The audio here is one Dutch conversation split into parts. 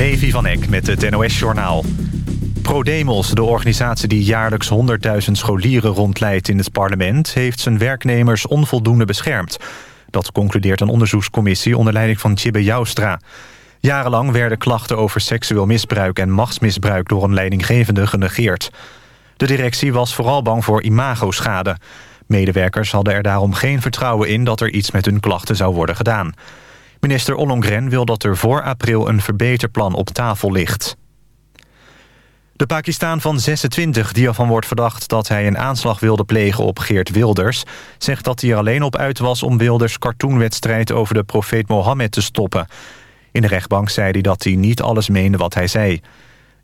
Levi van Eck met het NOS-journaal. ProDemos, de organisatie die jaarlijks 100.000 scholieren rondleidt in het parlement... heeft zijn werknemers onvoldoende beschermd. Dat concludeert een onderzoekscommissie onder leiding van Tjibbe Joustra. Jarenlang werden klachten over seksueel misbruik en machtsmisbruik... door een leidinggevende genegeerd. De directie was vooral bang voor imagoschade. Medewerkers hadden er daarom geen vertrouwen in... dat er iets met hun klachten zou worden gedaan. Minister Ollongren wil dat er voor april een verbeterplan op tafel ligt. De Pakistaan van 26, die ervan wordt verdacht dat hij een aanslag wilde plegen op Geert Wilders... zegt dat hij er alleen op uit was om Wilders cartoonwedstrijd over de profeet Mohammed te stoppen. In de rechtbank zei hij dat hij niet alles meende wat hij zei.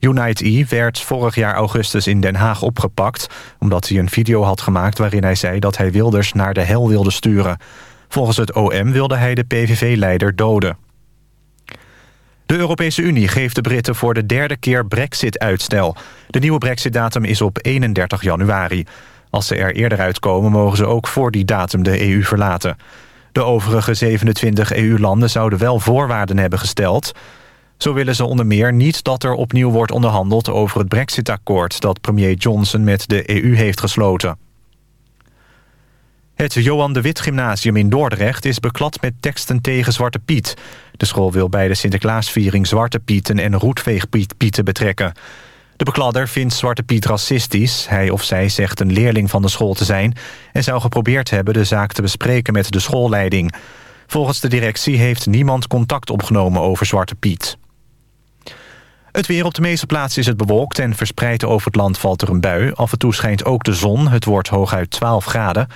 Unite E werd vorig jaar augustus in Den Haag opgepakt... omdat hij een video had gemaakt waarin hij zei dat hij Wilders naar de hel wilde sturen... Volgens het OM wilde hij de PVV-leider doden. De Europese Unie geeft de Britten voor de derde keer brexit-uitstel. De nieuwe brexit-datum is op 31 januari. Als ze er eerder uitkomen mogen ze ook voor die datum de EU verlaten. De overige 27 EU-landen zouden wel voorwaarden hebben gesteld. Zo willen ze onder meer niet dat er opnieuw wordt onderhandeld... over het brexit-akkoord dat premier Johnson met de EU heeft gesloten. Het Johan de Wit Gymnasium in Dordrecht is beklad met teksten tegen Zwarte Piet. De school wil bij de Sinterklaasviering Zwarte Pieten en Roetveegpieten betrekken. De bekladder vindt Zwarte Piet racistisch. Hij of zij zegt een leerling van de school te zijn... en zou geprobeerd hebben de zaak te bespreken met de schoolleiding. Volgens de directie heeft niemand contact opgenomen over Zwarte Piet. Het weer op de meeste plaatsen is het bewolkt... en verspreid over het land valt er een bui. Af en toe schijnt ook de zon. Het wordt hooguit 12 graden.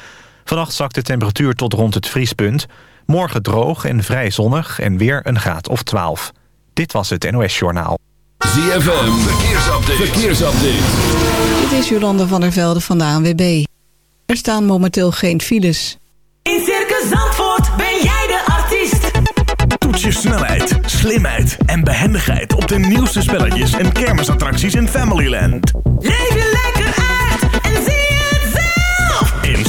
Vannacht zakt de temperatuur tot rond het vriespunt. Morgen droog en vrij zonnig en weer een graad of 12. Dit was het NOS Journaal. ZFM, verkeersupdate. verkeersupdate. Dit is Jolanda van der Velde van de ANWB. Er staan momenteel geen files. In Circus Zandvoort ben jij de artiest. Toets je snelheid, slimheid en behendigheid... op de nieuwste spelletjes en kermisattracties in Familyland. Leef je lekker in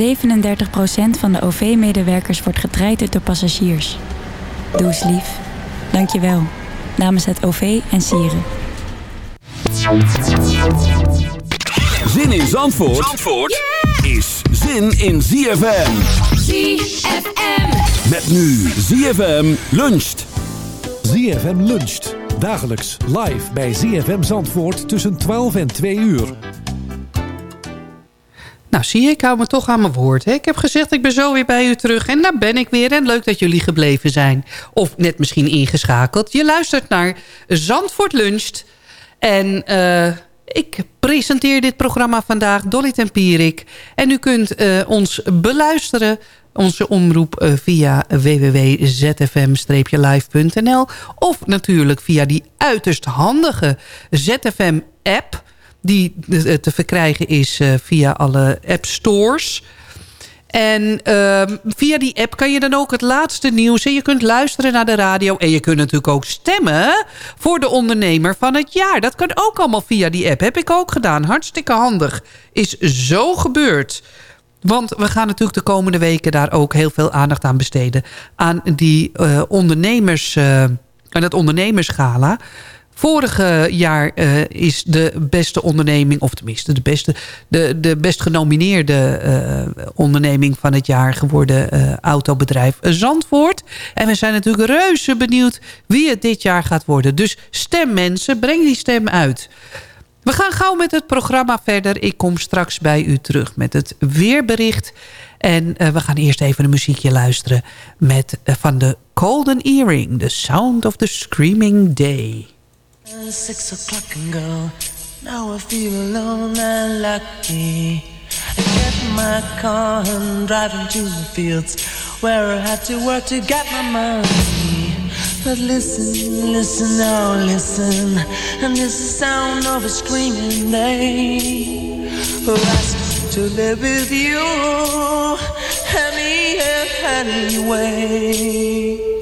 37% van de OV-medewerkers wordt getraind door passagiers. Doe eens lief. Dank je wel. Namens het OV en Sieren. Zin in Zandvoort, Zandvoort is zin in ZFM. ZFM. Met nu ZFM luncht. ZFM luncht. Dagelijks live bij ZFM Zandvoort tussen 12 en 2 uur. Nou zie je, ik hou me toch aan mijn woord. Hè? Ik heb gezegd, ik ben zo weer bij u terug. En daar ben ik weer. En leuk dat jullie gebleven zijn. Of net misschien ingeschakeld. Je luistert naar Zandvoort Luncht. En uh, ik presenteer dit programma vandaag, Dolly Tempierik. En u kunt uh, ons beluisteren onze omroep uh, via www.zfm-live.nl of natuurlijk via die uiterst handige ZFM-app die te verkrijgen is uh, via alle app stores. En uh, via die app kan je dan ook het laatste nieuws... en je kunt luisteren naar de radio... en je kunt natuurlijk ook stemmen voor de ondernemer van het jaar. Dat kan ook allemaal via die app. Heb ik ook gedaan. Hartstikke handig. Is zo gebeurd. Want we gaan natuurlijk de komende weken daar ook heel veel aandacht aan besteden. Aan die uh, ondernemers, uh, aan het ondernemersgala. Vorige jaar uh, is de beste onderneming, of tenminste de, beste, de, de best genomineerde uh, onderneming van het jaar geworden uh, autobedrijf Zandvoort. En we zijn natuurlijk reuze benieuwd wie het dit jaar gaat worden. Dus stem mensen, breng die stem uit. We gaan gauw met het programma verder. Ik kom straks bij u terug met het weerbericht. En we gaan eerst even een muziekje luisteren met, van de Golden Earring. The Sound of the Screaming Day. Six o'clock and go. Now I feel alone and lucky. I get my car and drive into the fields where I have to work to get my money. But listen, listen, oh listen, and is the sound of a screaming day who asks to live with you any anyway.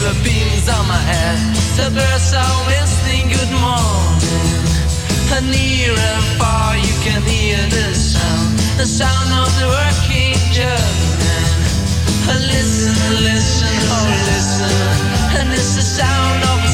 The beams on my head. The birds are whistling good morning. And near and far you can hear the sound, the sound of the working German. Listen, listen, oh listen, and it's the sound of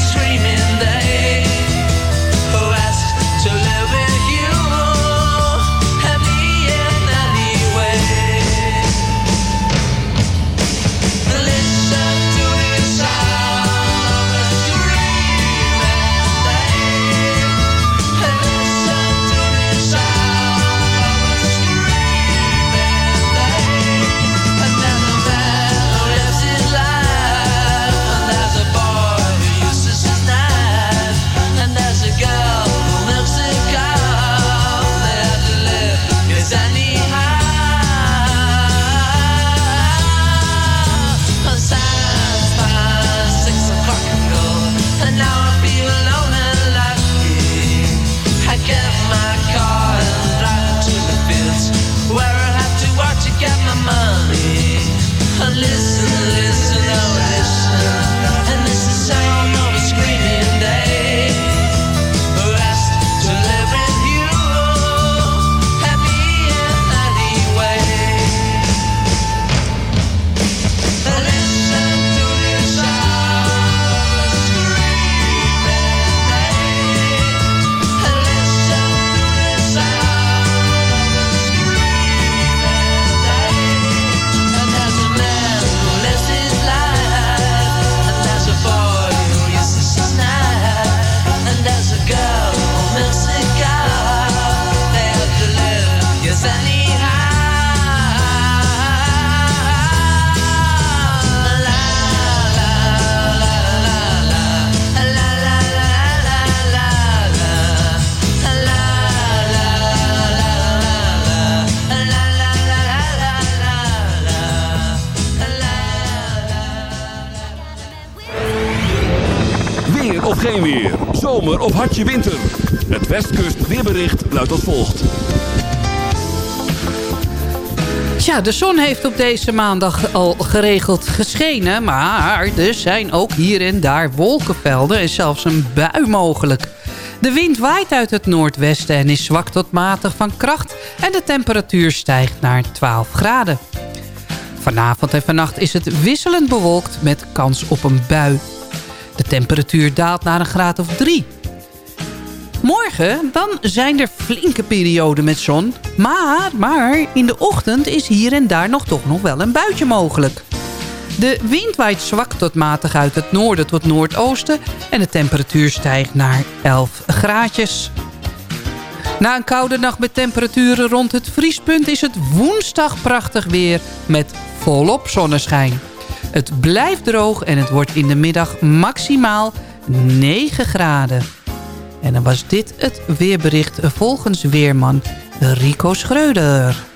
Het Westkust weerbericht luidt als volgt. Tja, de zon heeft op deze maandag al geregeld geschenen... maar er zijn ook hier en daar wolkenvelden en zelfs een bui mogelijk. De wind waait uit het noordwesten en is zwak tot matig van kracht... en de temperatuur stijgt naar 12 graden. Vanavond en vannacht is het wisselend bewolkt met kans op een bui. De temperatuur daalt naar een graad of 3. Morgen dan zijn er flinke perioden met zon. Maar, maar in de ochtend is hier en daar nog toch nog wel een buitje mogelijk. De wind waait zwak tot matig uit het noorden tot noordoosten... en de temperatuur stijgt naar 11 graadjes. Na een koude nacht met temperaturen rond het vriespunt... is het woensdag prachtig weer met volop zonneschijn. Het blijft droog en het wordt in de middag maximaal 9 graden. En dan was dit het weerbericht volgens weerman Rico Schreuder.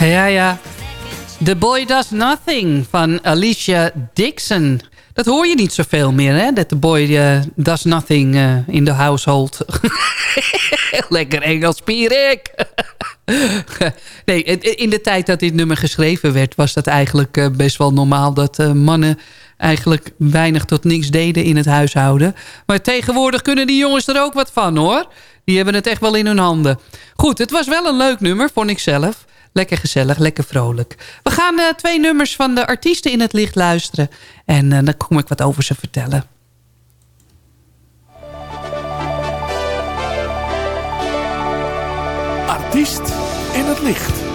Ja, ja. The Boy Does Nothing van Alicia Dixon. Dat hoor je niet zoveel meer, hè? Dat The Boy eh, Does Nothing eh, in the household. Lekker engelspierik. Nee, in de tijd dat dit nummer geschreven werd... was dat eigenlijk eh, best wel normaal dat mannen eigenlijk weinig tot niks deden in het huishouden. Maar tegenwoordig kunnen die jongens er ook wat van, hoor. Die hebben het echt wel in hun handen. Goed, het was wel een leuk nummer, voor ikzelf. Lekker gezellig, lekker vrolijk. We gaan uh, twee nummers van de artiesten in het licht luisteren. En eh, dan kom ik wat over ze vertellen. Artiest in het licht.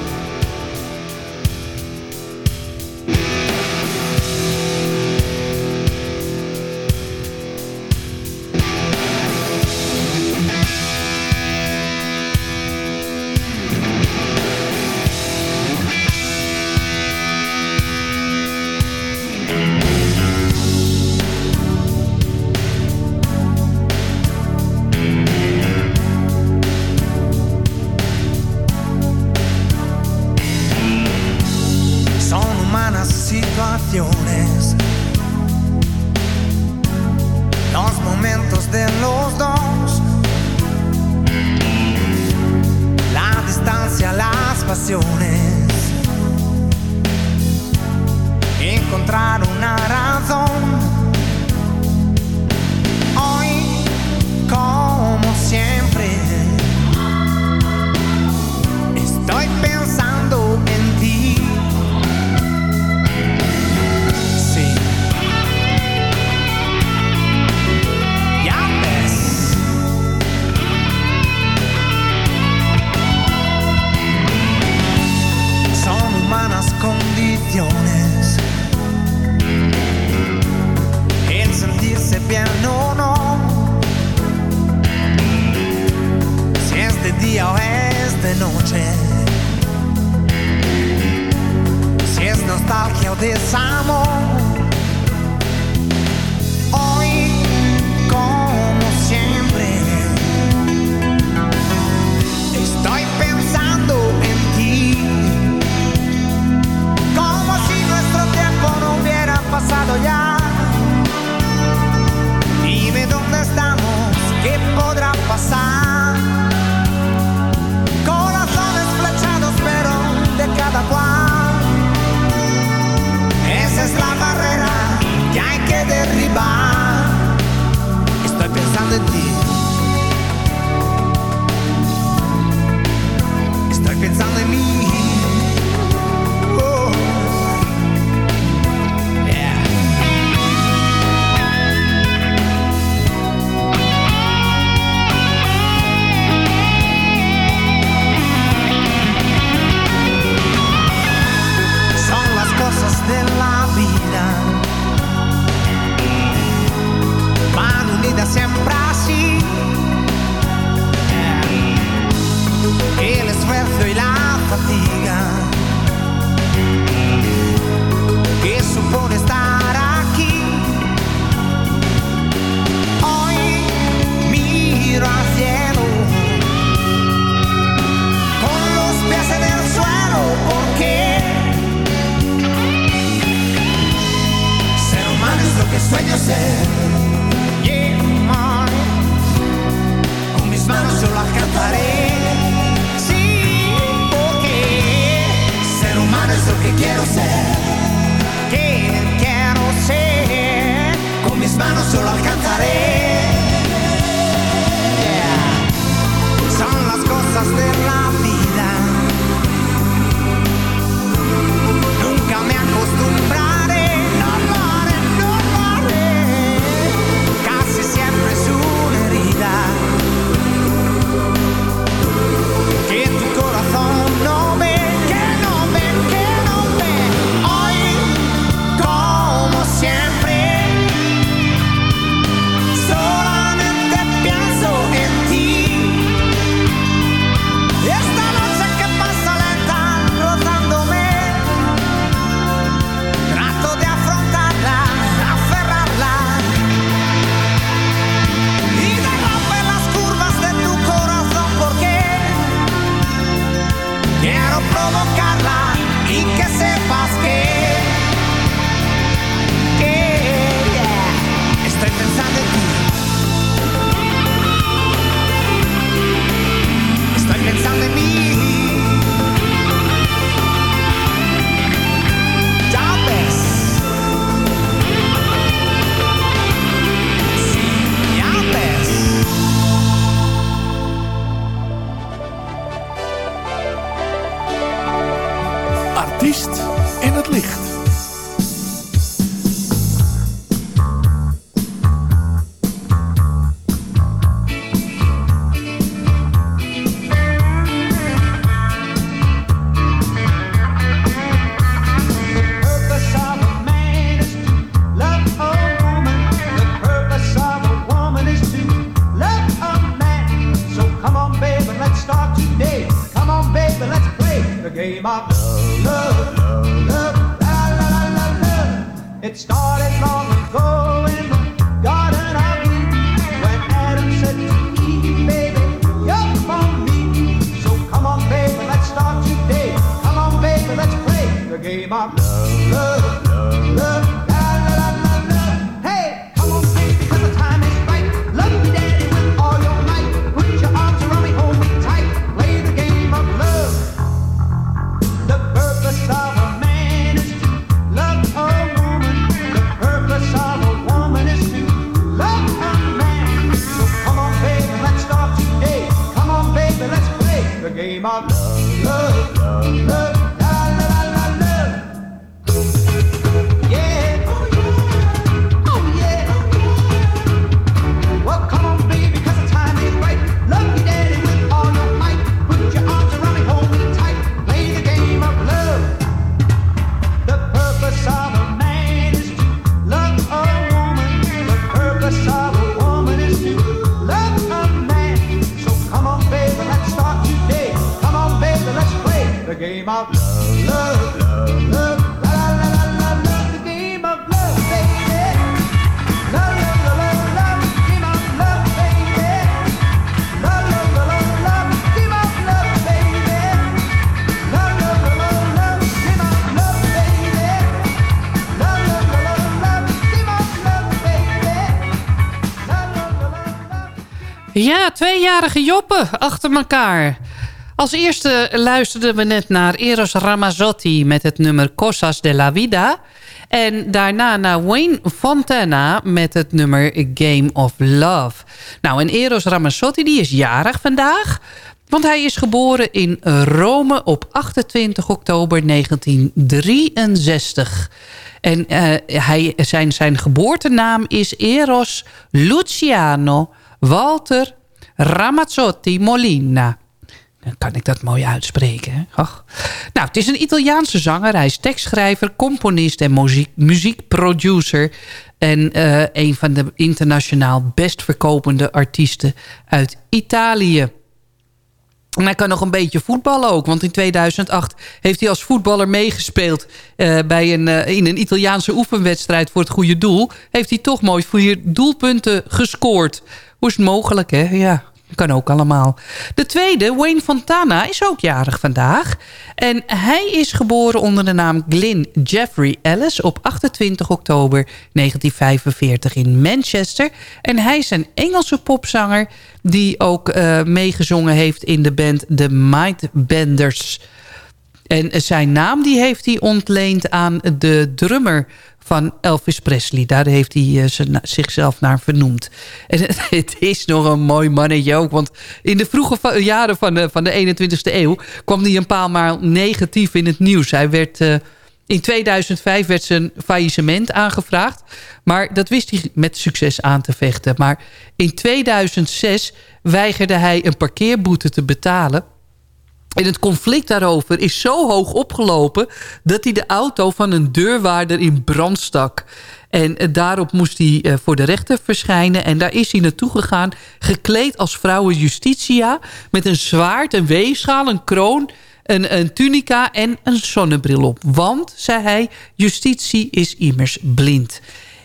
Ja, tweejarige joppen achter elkaar. Als eerste luisterden we net naar Eros Ramazzotti met het nummer Cosas de la Vida. En daarna naar Wayne Fontana met het nummer Game of Love. Nou, en Eros Ramazzotti die is jarig vandaag. Want hij is geboren in Rome op 28 oktober 1963. En uh, hij, zijn, zijn geboortenaam is Eros Luciano Walter Ramazzotti Molina. Dan kan ik dat mooi uitspreken. Och. Nou, het is een Italiaanse zanger. Hij is tekstschrijver, componist en muziek, muziekproducer. En uh, een van de internationaal best verkopende artiesten uit Italië. Hij kan nog een beetje voetballen ook. Want in 2008 heeft hij als voetballer meegespeeld... Eh, bij een, eh, in een Italiaanse oefenwedstrijd voor het goede doel. Heeft hij toch mooi vier doelpunten gescoord. Hoe is het mogelijk, hè? Ja, kan ook allemaal. De tweede, Wayne Fontana, is ook jarig vandaag. En hij is geboren onder de naam Glyn Jeffrey Ellis... op 28 oktober 1945 in Manchester. En hij is een Engelse popzanger... die ook eh, meegezongen heeft in de band The Mindbenders... En zijn naam die heeft hij ontleend aan de drummer van Elvis Presley. Daar heeft hij uh, zichzelf naar vernoemd. En het is nog een mooi mannetje ook. Want in de vroege jaren van de, van de 21ste eeuw... kwam hij een paar maal negatief in het nieuws. Hij werd... Uh, in 2005 werd zijn faillissement aangevraagd. Maar dat wist hij met succes aan te vechten. Maar in 2006 weigerde hij een parkeerboete te betalen... En het conflict daarover is zo hoog opgelopen... dat hij de auto van een deurwaarder in brand stak. En eh, daarop moest hij eh, voor de rechter verschijnen. En daar is hij naartoe gegaan, gekleed als vrouwen Justitia... met een zwaard, een weegschaal, een kroon, een, een tunica en een zonnebril op. Want, zei hij, justitie is immers blind.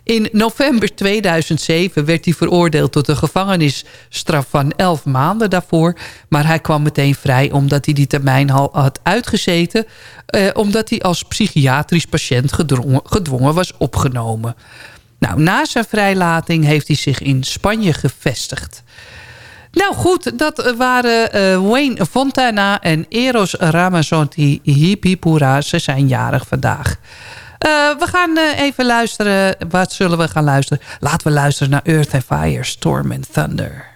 In november 2007 werd hij veroordeeld tot een gevangenisstraf van 11 maanden daarvoor. Maar hij kwam meteen vrij omdat hij die termijn al had uitgezeten. Eh, omdat hij als psychiatrisch patiënt gedwongen was opgenomen. Nou, na zijn vrijlating heeft hij zich in Spanje gevestigd. Nou goed, dat waren uh, Wayne Fontana en Eros Ramazzotti Hipipura. Ze zijn jarig vandaag. Uh, we gaan uh, even luisteren. Wat zullen we gaan luisteren? Laten we luisteren naar Earth and Fire, Storm and thunder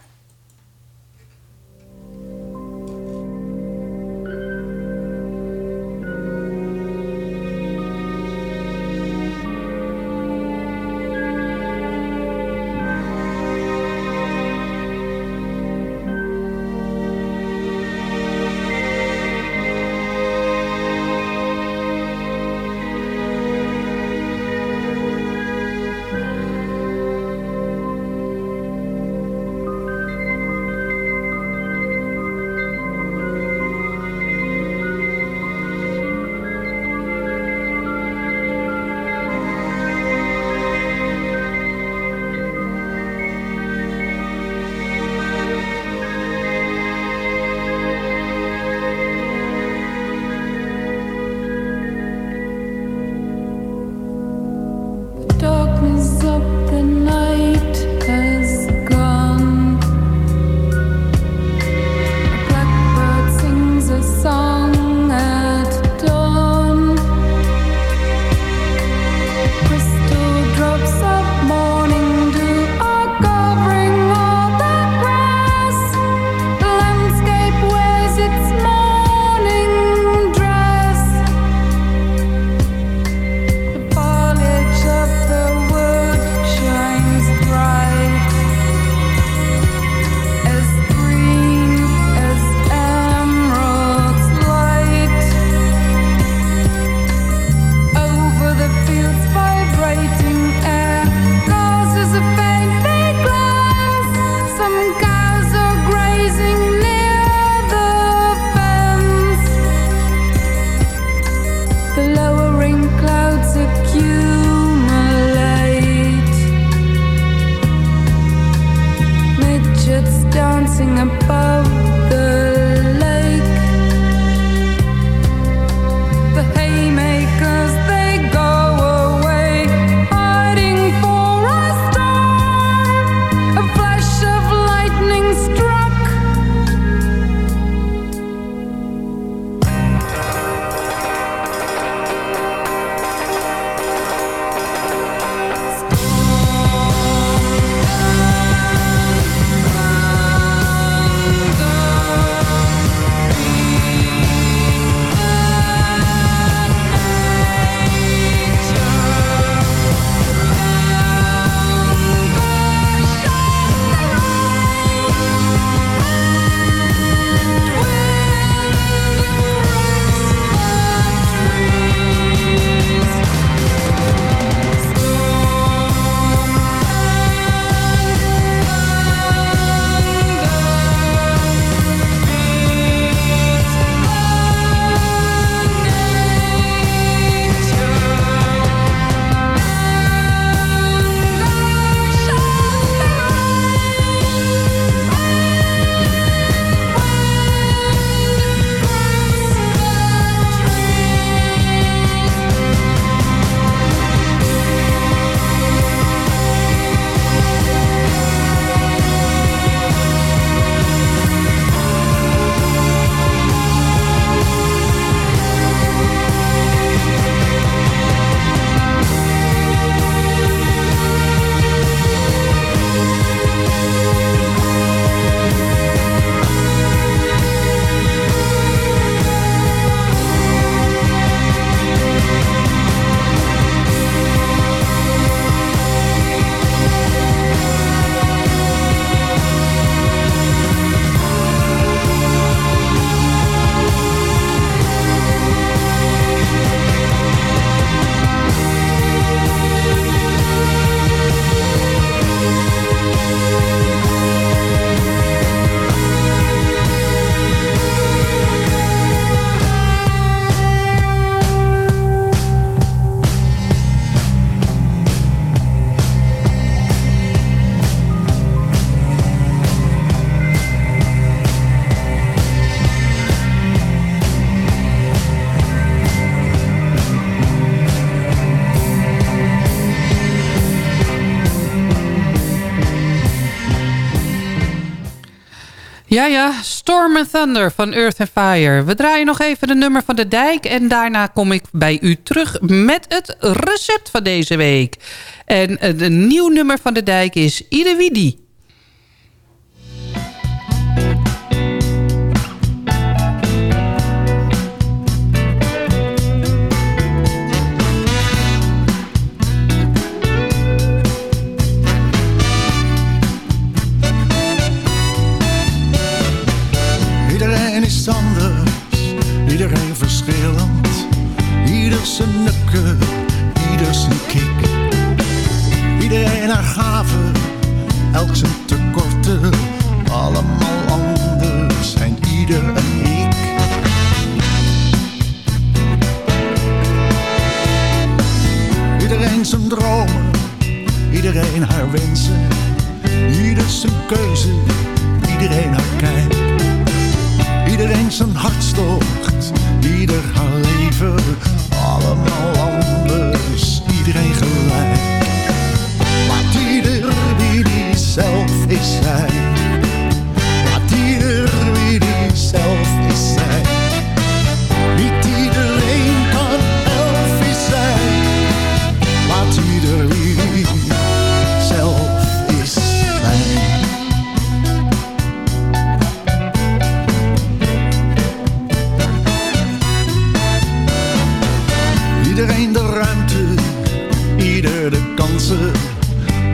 Ja, ja, Storm and Thunder van Earth and Fire. We draaien nog even de nummer van de dijk... en daarna kom ik bij u terug met het recept van deze week. En het nieuw nummer van de dijk is Idewidi. Zijn nukken, ieder zijn kick. Iedereen haar gaven, elk zijn tekorten. Allemaal anders en ieder een ik. Iedereen zijn dromen, iedereen haar wensen. Ieder zijn keuze, iedereen haar kijk. Iedereen zijn hartstocht, ieder haar leven, allemaal anders, iedereen gelijk.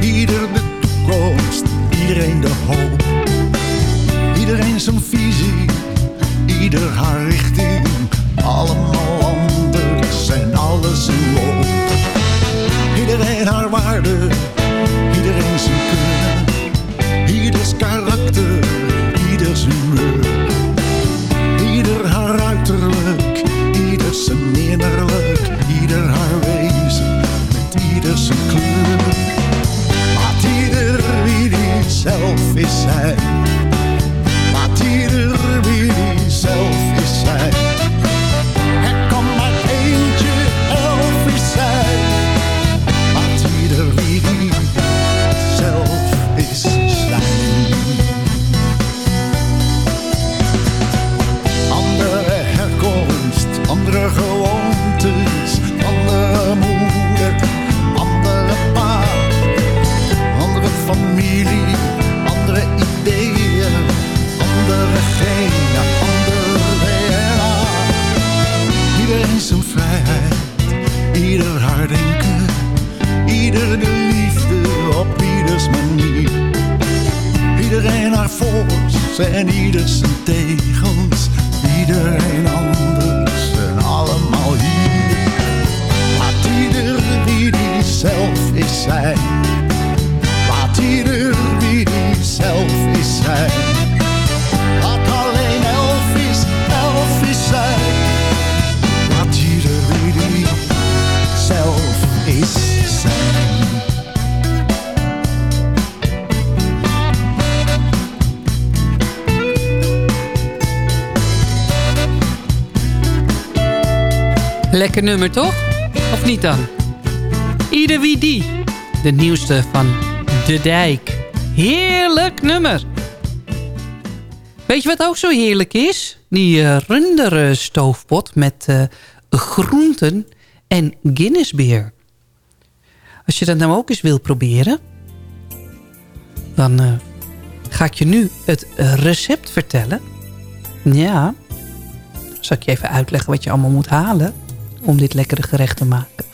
Ieder de toekomst, iedereen de hoop. Iedereen zijn visie, ieder haar richting, allemaal anders en alles in. Iedereen haar waarde, en ieder zijn tegels. Lekker nummer, toch? Of niet dan? Ieder wie die. De nieuwste van De Dijk. Heerlijk nummer. Weet je wat ook zo heerlijk is? Die uh, runderen stoofpot met eh, groenten en Guinnessbeer. Als je dat nou ook eens wil proberen... dan eh, ga ik je nu het recept vertellen. Ja, zal ik je even uitleggen wat je allemaal moet halen... om dit lekkere gerecht te maken.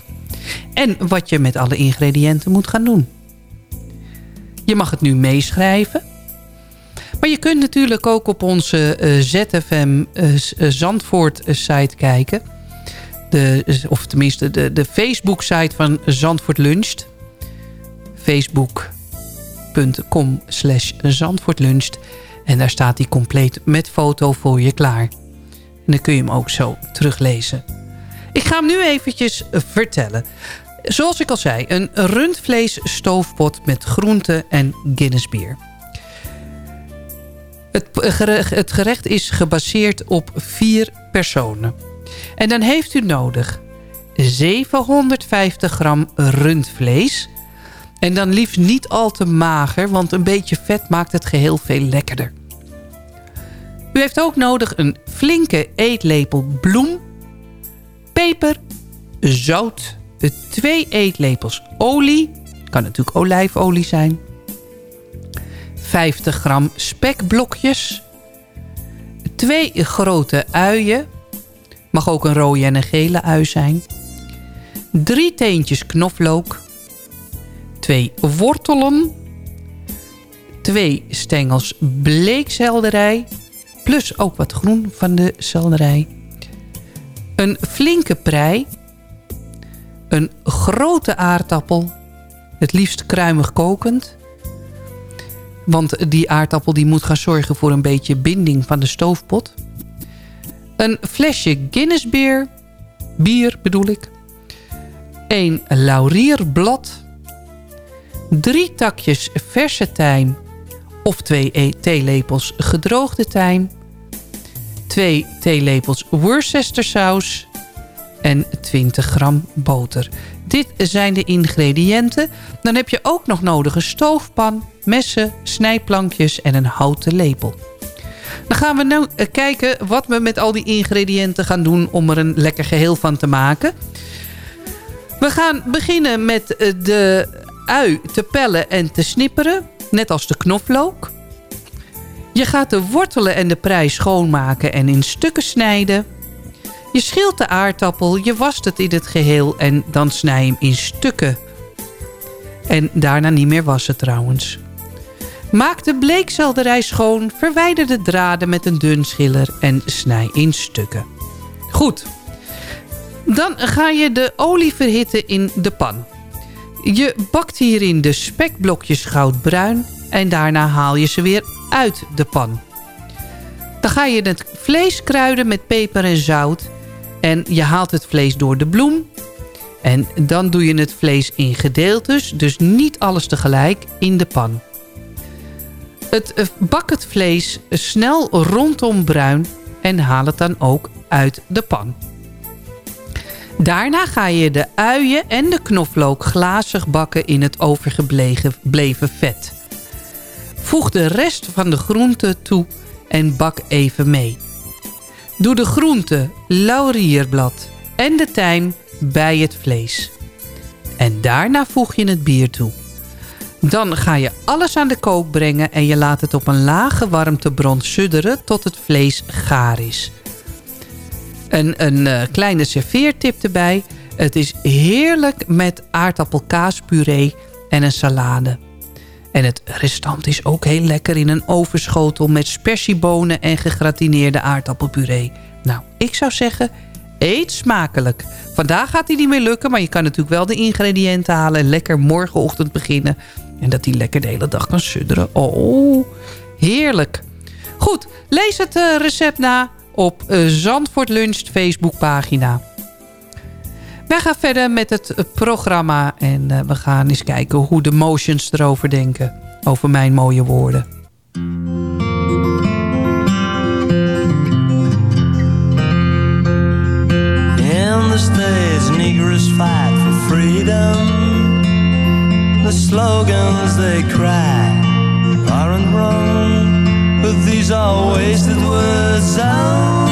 En wat je met alle ingrediënten moet gaan doen. Je mag het nu meeschrijven. Maar je kunt natuurlijk ook op onze uh, ZFM uh, Zandvoort site kijken. De, of tenminste de, de Facebook site van Zandvoort Luncht. Facebook.com slash Zandvoort Luncht. En daar staat hij compleet met foto voor je klaar. En dan kun je hem ook zo teruglezen. Ik ga hem nu eventjes vertellen. Zoals ik al zei, een rundvleesstoofpot met groenten en Guinnessbier. Gerecht, het gerecht is gebaseerd op vier personen. En dan heeft u nodig 750 gram rundvlees. En dan liefst niet al te mager, want een beetje vet maakt het geheel veel lekkerder. U heeft ook nodig een flinke eetlepel bloem, peper, zout, twee eetlepels olie, kan natuurlijk olijfolie zijn, 50 gram spekblokjes, twee grote uien, mag ook een rode en een gele ui zijn, drie teentjes knoflook, twee wortelen, twee stengels bleekselderij, plus ook wat groen van de selderij, een flinke prei, een grote aardappel, het liefst kruimig kokend... Want die aardappel die moet gaan zorgen voor een beetje binding van de stoofpot. Een flesje Guinness bier, bier bedoel ik. Een laurierblad. Drie takjes verse tijm of twee e- theelepels gedroogde tijm. 2 theelepels Worcestersaus en 20 gram boter. Dit zijn de ingrediënten. Dan heb je ook nog nodig een stoofpan, messen, snijplankjes en een houten lepel. Dan gaan we nu kijken wat we met al die ingrediënten gaan doen... om er een lekker geheel van te maken. We gaan beginnen met eh, de ui te pellen en te snipperen. Net als de knoflook. Je gaat de wortelen en de prei schoonmaken en in stukken snijden. Je schilt de aardappel, je wast het in het geheel en dan snij je hem in stukken. En daarna niet meer wassen trouwens. Maak de bleekselderij schoon, verwijder de draden met een dun schiller en snij in stukken. Goed, dan ga je de olie verhitten in de pan. Je bakt hierin de spekblokjes goudbruin en daarna haal je ze weer uit de pan. Dan ga je het vlees kruiden met peper en zout en je haalt het vlees door de bloem. En dan doe je het vlees in gedeeltes, dus niet alles tegelijk, in de pan. Het, eh, bak het vlees snel rondom bruin en haal het dan ook uit de pan. Daarna ga je de uien en de knoflook glazig bakken in het overgebleven vet. Voeg de rest van de groenten toe en bak even mee. Doe de groente, laurierblad en de tijm bij het vlees. En daarna voeg je het bier toe. Dan ga je alles aan de kook brengen en je laat het op een lage warmtebron sudderen tot het vlees gaar is. Een, uh, kleine serveertip erbij. Het is heerlijk met aardappelkaaspuree en een salade. En het restant is ook heel lekker in een overschotel met spersiebonen en gegratineerde aardappelpuree. Nou, ik zou zeggen, eet smakelijk. Vandaag gaat die niet meer lukken, maar je kan natuurlijk wel de ingrediënten halen... en lekker morgenochtend beginnen. En dat die lekker de hele dag kan sudderen. Oh, heerlijk. Goed, lees het uh, recept na op uh, Zandvoort Lunch Facebookpagina. Wij gaan verder met het programma en uh, we gaan eens kijken hoe de motions erover denken. Over mijn mooie woorden. In the States, Negroes fight for freedom. The slogans they cry aren't wrong, but these are wasted words, only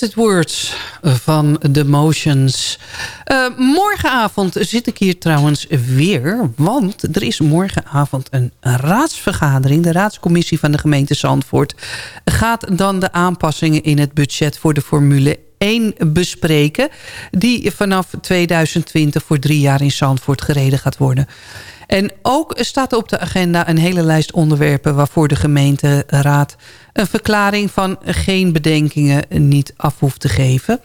Wasted Words van The Motions. Uh, morgenavond zit ik hier trouwens weer, want er is morgenavond een raadsvergadering. De raadscommissie van de gemeente Zandvoort gaat dan de aanpassingen in het budget voor de Formule 1 bespreken... die vanaf 2020 voor drie jaar in Zandvoort gereden gaat worden. En ook staat op de agenda een hele lijst onderwerpen... waarvoor de gemeenteraad een verklaring van geen bedenkingen niet af hoeft te geven.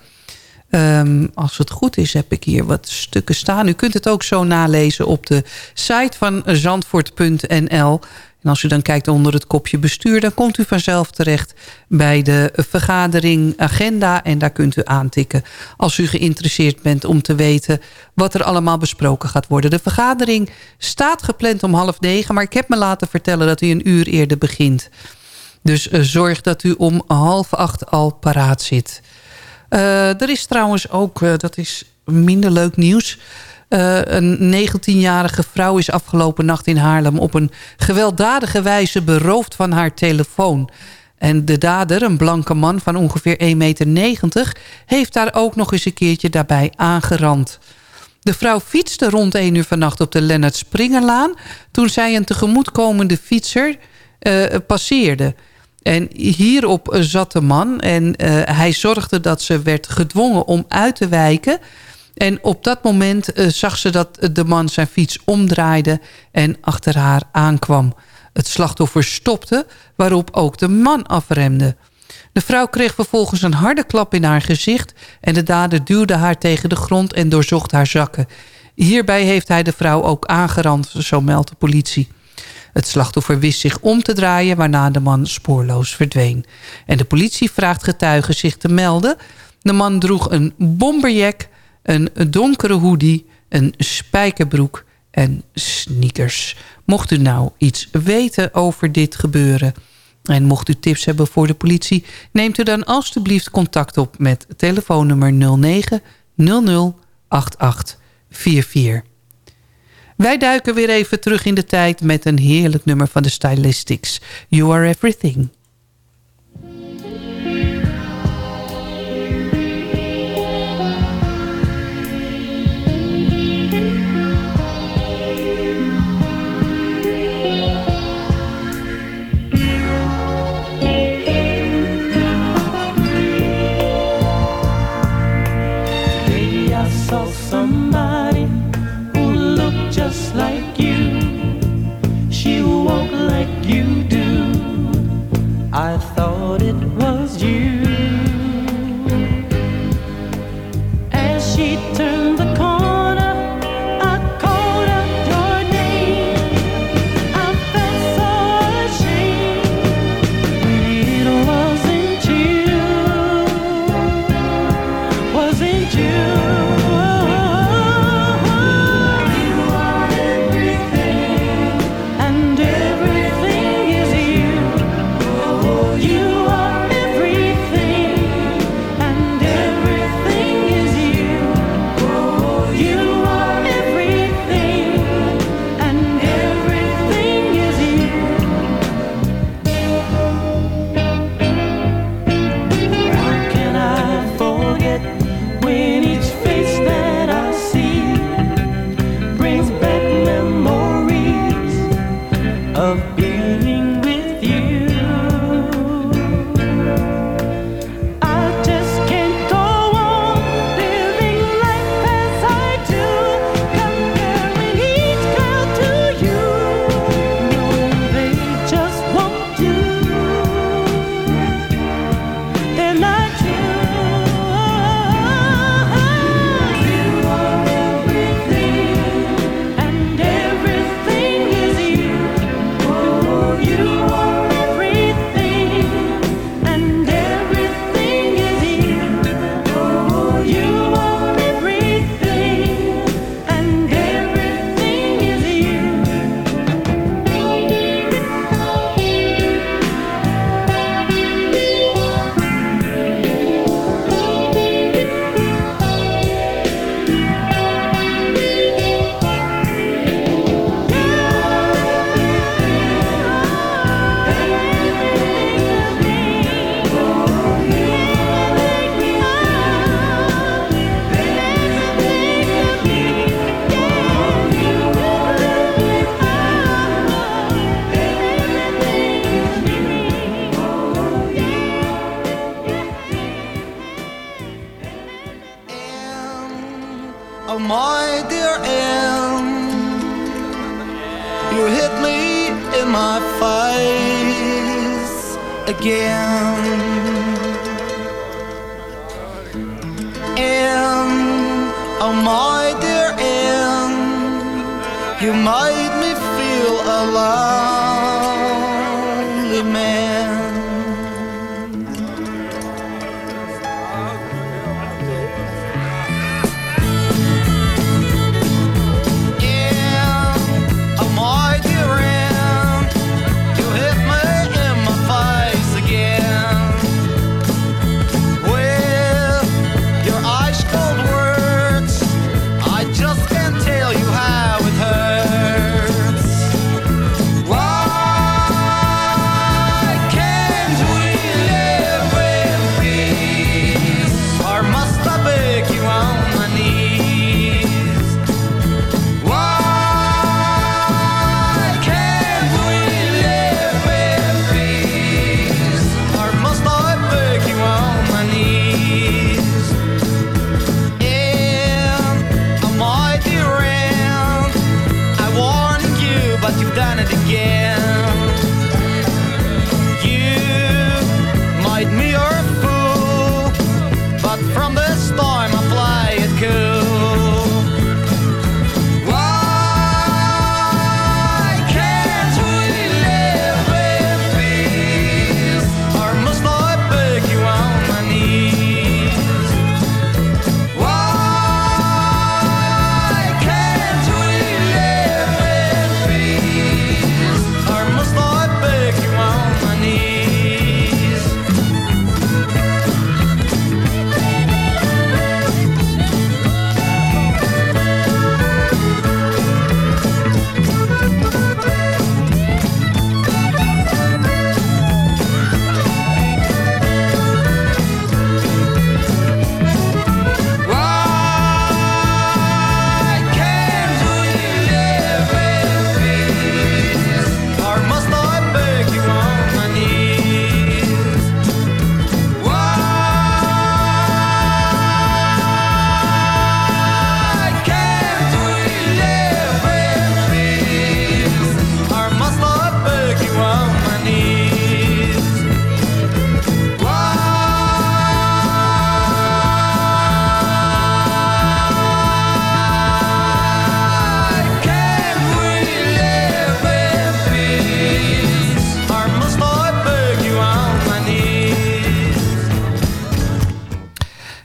Um, als het goed is, heb ik hier wat stukken staan. U kunt het ook zo nalezen op de site van zandvoort.nl. En als u dan kijkt onder het kopje bestuur... dan komt u vanzelf terecht bij de vergadering agenda... en daar kunt u aantikken als u geïnteresseerd bent om te weten... wat er allemaal besproken gaat worden. De vergadering staat gepland om half negen... maar ik heb me laten vertellen dat u een uur eerder begint. Dus uh, zorg dat u om half acht al paraat zit. Uh, er is trouwens ook, uh, dat is minder leuk nieuws... Uh, een 19-jarige vrouw is afgelopen nacht in Haarlem... op een gewelddadige wijze beroofd van haar telefoon. En de dader, een blanke man van ongeveer 1,90 meter... heeft daar ook nog eens een keertje daarbij aangerand. De vrouw fietste rond 1 uur vannacht op de Lennart Springerlaan... toen zij een tegemoetkomende fietser uh, passeerde... En hierop zat de man en uh, hij zorgde dat ze werd gedwongen om uit te wijken. En op dat moment uh, zag ze dat de man zijn fiets omdraaide en achter haar aankwam. Het slachtoffer stopte, waarop ook de man afremde. De vrouw kreeg vervolgens een harde klap in haar gezicht... en de dader duwde haar tegen de grond en doorzocht haar zakken. Hierbij heeft hij de vrouw ook aangerand, zo meldt de politie. Het slachtoffer wist zich om te draaien... waarna de man spoorloos verdween. En de politie vraagt getuigen zich te melden. De man droeg een bomberjack, een donkere hoodie... een spijkerbroek en sneakers. Mocht u nou iets weten over dit gebeuren... en mocht u tips hebben voor de politie... neemt u dan alstublieft contact op met telefoonnummer 09 00 88 44. Wij duiken weer even terug in de tijd met een heerlijk nummer van de Stylistics. You are everything.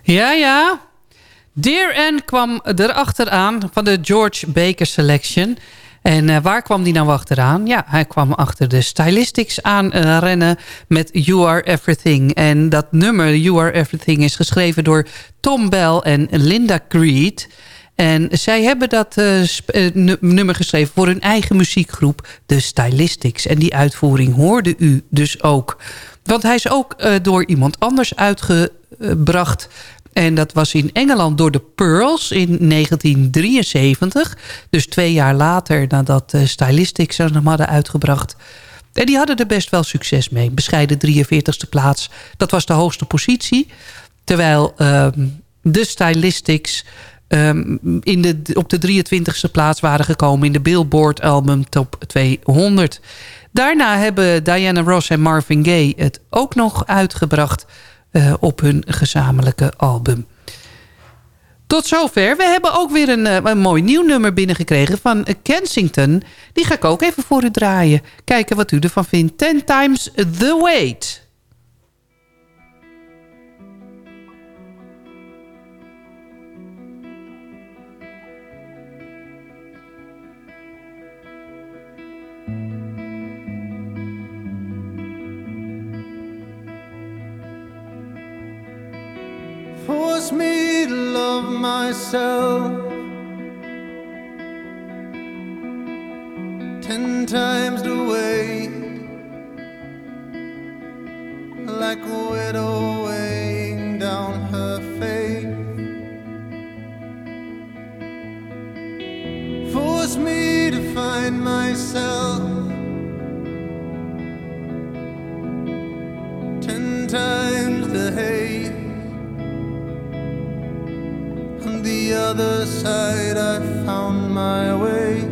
Ja, ja. Dear Anne kwam erachteraan van de George Baker Selection. En eh, waar kwam die nou achteraan? Ja, hij kwam achter de Stylistics aan eh, rennen met You Are Everything. En dat nummer You Are Everything is geschreven door Tom Bell en Linda Creed. En zij hebben dat eh, nummer geschreven voor hun eigen muziekgroep, de Stylistics. En die uitvoering hoorde u dus ook. Want hij is ook door iemand anders uitgebracht. En dat was in Engeland door de Pearls in 1973. Dus twee jaar later nadat de Stylistics hem hadden uitgebracht. En die hadden er best wel succes mee. Bescheiden 43ste plaats. Dat was de hoogste positie. Terwijl ehm, de Stylistics ehm, in de, op de 23ste plaats waren gekomen... in de Billboard Album Top 200. Daarna hebben Diana Ross en Marvin Gaye het ook nog uitgebracht... eh, op hun gezamenlijke album. Tot zover. We hebben ook weer een, eh, een mooi nieuw nummer binnengekregen van Kensington. Die ga ik ook even voor u draaien. Kijken wat u ervan vindt. Ten times the wait. Force me to love myself. Ten times the way, like a widow other side, I found my way.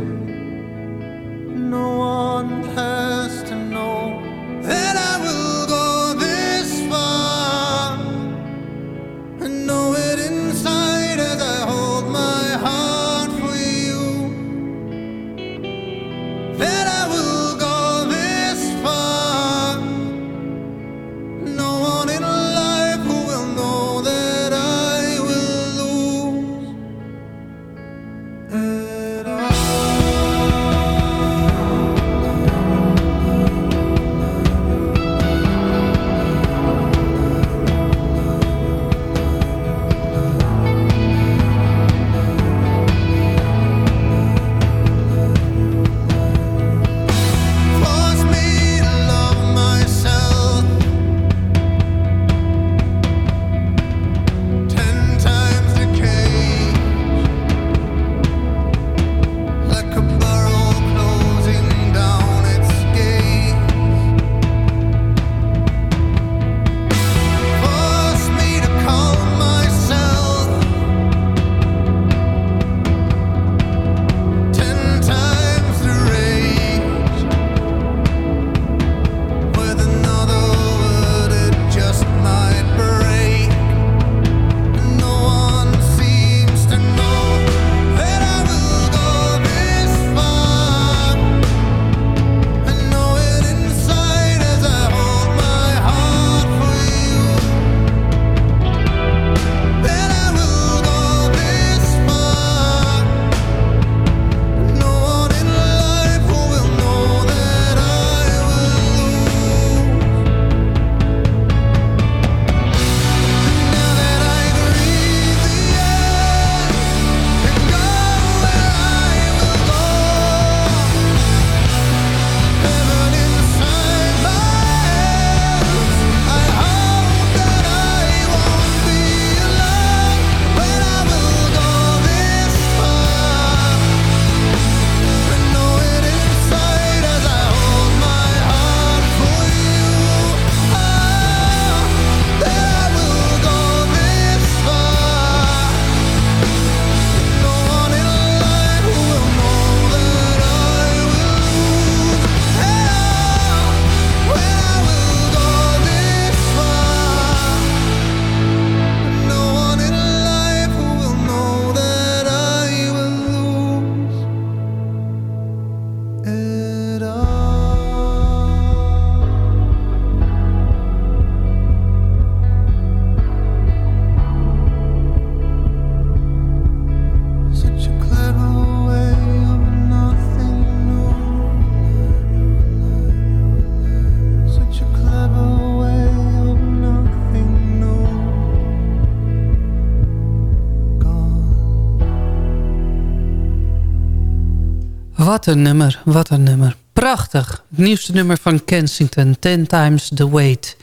Wat een nummer, wat een nummer. Prachtig. Het nieuwste nummer van Kensington, Ten Times the Wait.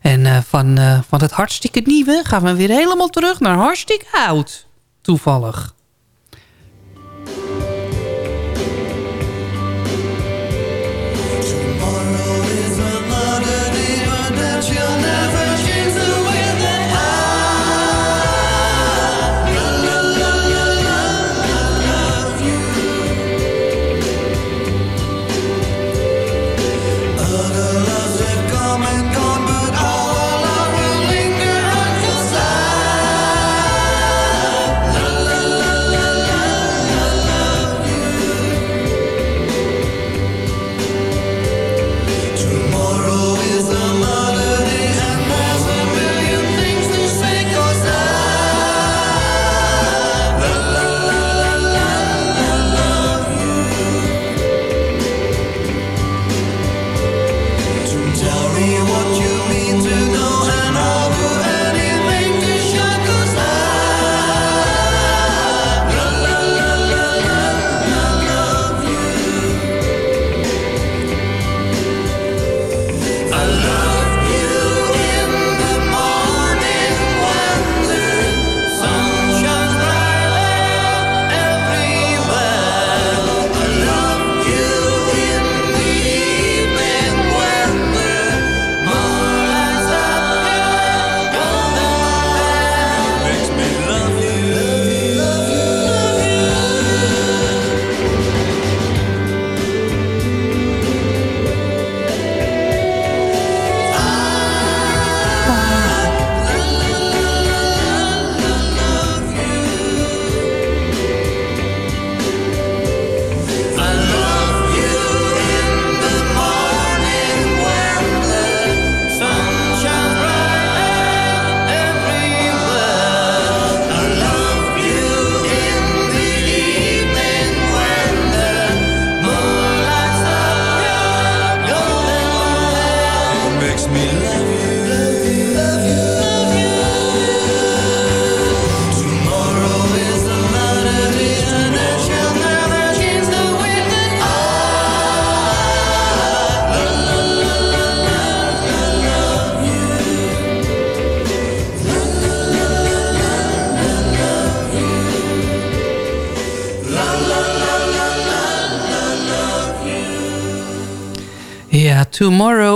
En eh, van, eh, van het hartstikke nieuwe gaan we weer helemaal terug naar hartstikke oud. Toevallig.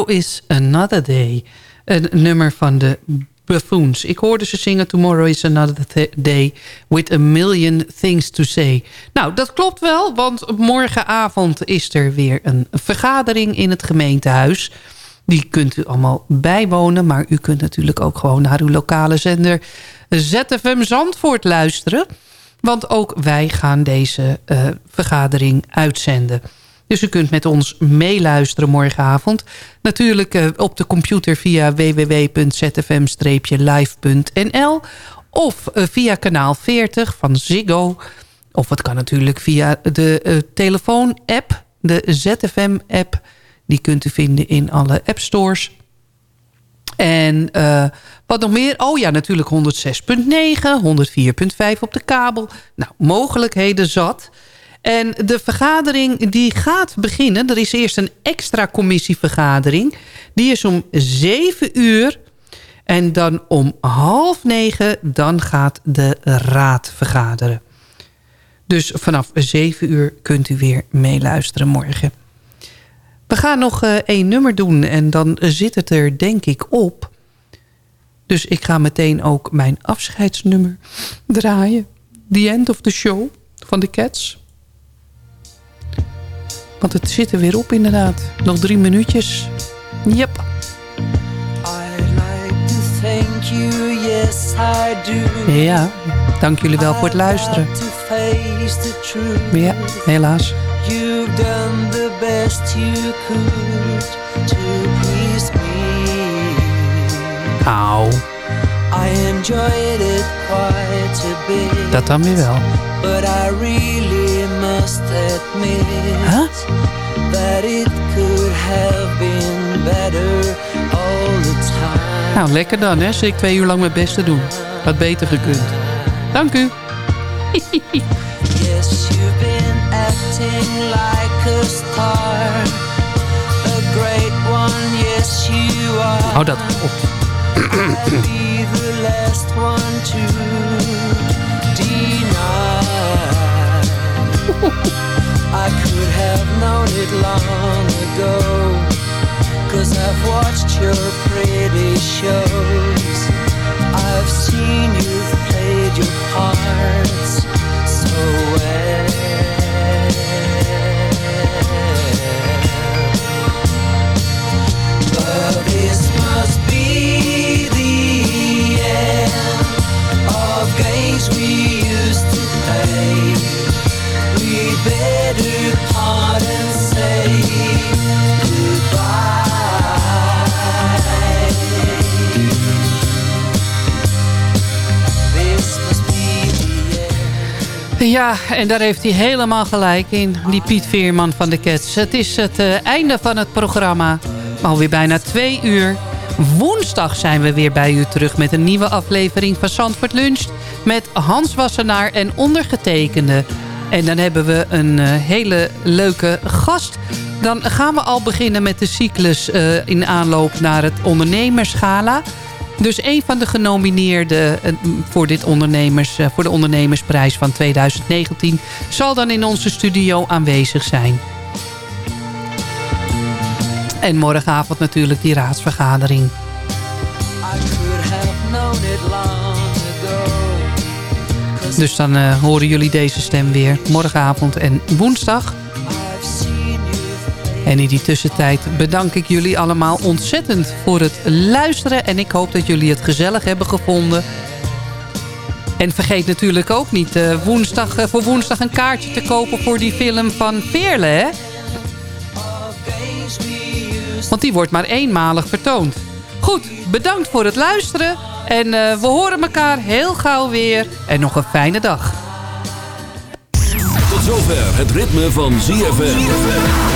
Is Another Day. Een nummer van de Buffoons. Ik hoorde ze zingen Tomorrow is Another th- Day with a million things to say. Nou, dat klopt wel, want morgenavond is er weer een vergadering in het gemeentehuis. Die kunt u allemaal bijwonen, maar u kunt natuurlijk ook gewoon naar uw lokale zender ZFM Zandvoort luisteren. Want ook wij gaan deze eh, vergadering uitzenden. Dus u kunt met ons meeluisteren morgenavond. Natuurlijk eh, op de computer via www.zfm-live.nl of eh, via kanaal 40 van Ziggo. Of het kan natuurlijk via de eh, telefoon-app, de ZFM-app. Die kunt u vinden in alle appstores. En wat nog meer? Oh ja, natuurlijk 106.9, 104.5 op de kabel. Nou, mogelijkheden zat. En de vergadering die gaat beginnen. Er is eerst een extra commissievergadering. Die is om 7 uur. En dan om half negen, dan gaat de raad vergaderen. Dus vanaf 7 uur kunt u weer meeluisteren morgen. We gaan nog eh, één nummer doen en dan zit het er denk ik op. Dus ik ga meteen ook mijn afscheidsnummer draaien. The End of the Show van de Cats. Want het zit er weer op inderdaad. Nog drie minuutjes. Yep. Ja, dank jullie wel voor het luisteren. Ja, helaas. You've done the best you could to please me. Auw, I enjoyed it quite a bit. dat dan weer wel. But I really must admit that it could have been better all the time. Nou, lekker dan, hè? Zit ik twee uur lang mijn best te doen. Had beter gekund. Dank u. Yes, you've been acting like a star, a great one, yes you are. Hou dat op. I'll be the last one to I could have known it long ago. Cause I've watched your pretty shows. I've seen you've played your parts so well. Ja, en daar heeft hij helemaal gelijk in, die Piet Veerman van de Cats. Het is het eh, einde van het programma, alweer bijna twee uur. Woensdag zijn we weer bij u terug met een nieuwe aflevering van Zandvoort Lunch... met Hans Wassenaar en ondergetekende. En dan hebben we een eh, hele leuke gast. Dan gaan we al beginnen met de cyclus eh, in aanloop naar het ondernemerschala... Dus een van de genomineerden eh, voor, dit ondernemers, eh, voor de ondernemersprijs van 2019... zal dan in onze studio aanwezig zijn. En morgenavond natuurlijk die raadsvergadering. Dus dan eh, horen jullie deze stem weer morgenavond en woensdag. En in die tussentijd bedank ik jullie allemaal ontzettend voor het luisteren. En ik hoop dat jullie het gezellig hebben gevonden. En vergeet natuurlijk ook niet eh, woensdag, eh, voor woensdag een kaartje te kopen voor die film van Veerle. Hè? Want die wordt maar eenmalig vertoond. Goed, bedankt voor het luisteren. En eh, we horen elkaar heel gauw weer. En nog een fijne dag. Tot zover het ritme van ZFM.